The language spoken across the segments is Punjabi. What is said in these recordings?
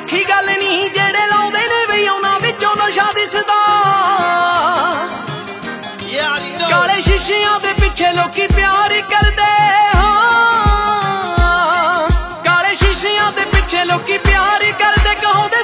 ਸੌਖੀ ਗੱਲ ਨਹੀਂ, ਜਿਹੜੇ ਲਾਉਂਦੇ ਨੇ ਵੀ ਉਹਨਾਂ ਵਿੱਚੋਂ ਨਸ਼ਾ ਦਿਸਦਾ। ਕਾਲੇ ਸ਼ੀਸ਼ਿਆਂ ਦੇ ਪਿੱਛੇ ਲੋਕੀ ਪਿਆਰ ਕਰਦੇ ਹਾਂ। ਕਾਲੇ ਸ਼ੀਸ਼ਿਆਂ ਦੇ ਪਿੱਛੇ ਲੋਕੀ ਪਿਆਰ ਕਰਦੇ ਕਹੋਂਦੇ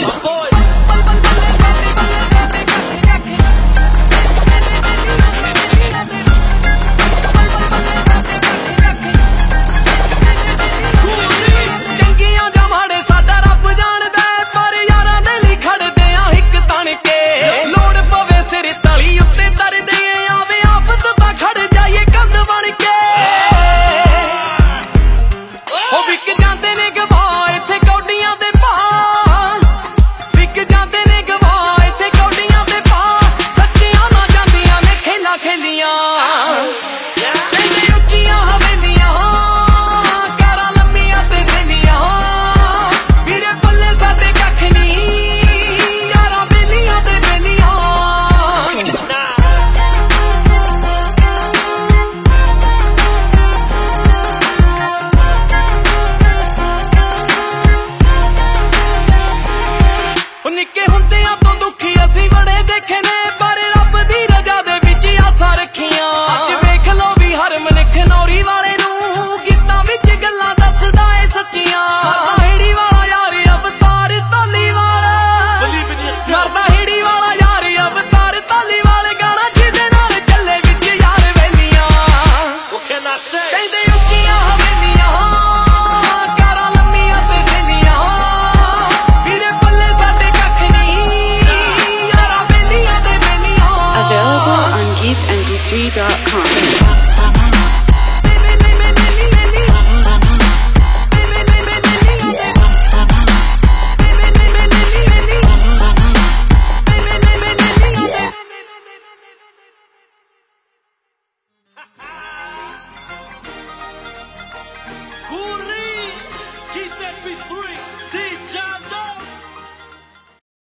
Come on. She dot